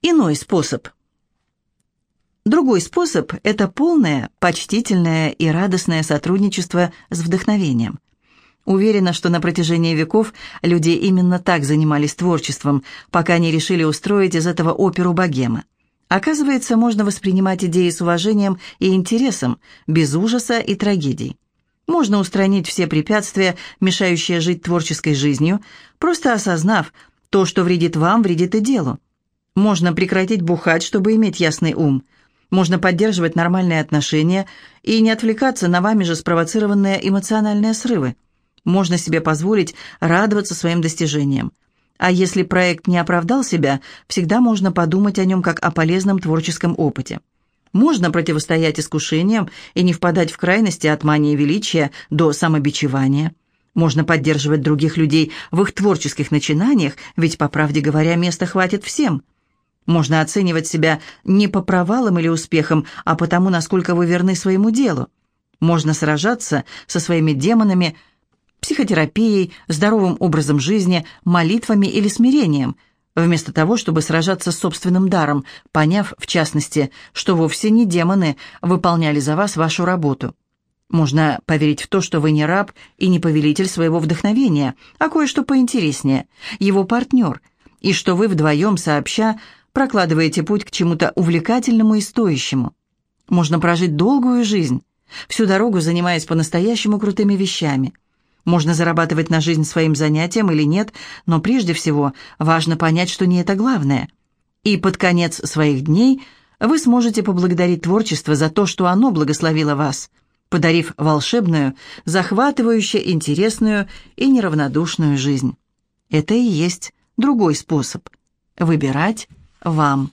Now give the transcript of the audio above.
Иной способ. Другой способ – это полное, почтительное и радостное сотрудничество с вдохновением. Уверена, что на протяжении веков люди именно так занимались творчеством, пока не решили устроить из этого оперу богема. Оказывается, можно воспринимать идеи с уважением и интересом, без ужаса и трагедий. Можно устранить все препятствия, мешающие жить творческой жизнью, просто осознав, то, что вредит вам, вредит и делу. Можно прекратить бухать, чтобы иметь ясный ум. Можно поддерживать нормальные отношения и не отвлекаться на вами же спровоцированные эмоциональные срывы. Можно себе позволить радоваться своим достижениям. А если проект не оправдал себя, всегда можно подумать о нем как о полезном творческом опыте. Можно противостоять искушениям и не впадать в крайности от мании величия до самобичевания. Можно поддерживать других людей в их творческих начинаниях, ведь, по правде говоря, места хватит всем. Можно оценивать себя не по провалам или успехам, а потому, насколько вы верны своему делу. Можно сражаться со своими демонами – психотерапией, здоровым образом жизни, молитвами или смирением, вместо того, чтобы сражаться с собственным даром, поняв, в частности, что вовсе не демоны выполняли за вас вашу работу. Можно поверить в то, что вы не раб и не повелитель своего вдохновения, а кое-что поинтереснее, его партнер, и что вы вдвоем сообща прокладываете путь к чему-то увлекательному и стоящему. Можно прожить долгую жизнь, всю дорогу занимаясь по-настоящему крутыми вещами – можно зарабатывать на жизнь своим занятием или нет, но прежде всего важно понять, что не это главное. И под конец своих дней вы сможете поблагодарить творчество за то, что оно благословило вас, подарив волшебную, захватывающую, интересную и неравнодушную жизнь. Это и есть другой способ. Выбирать вам.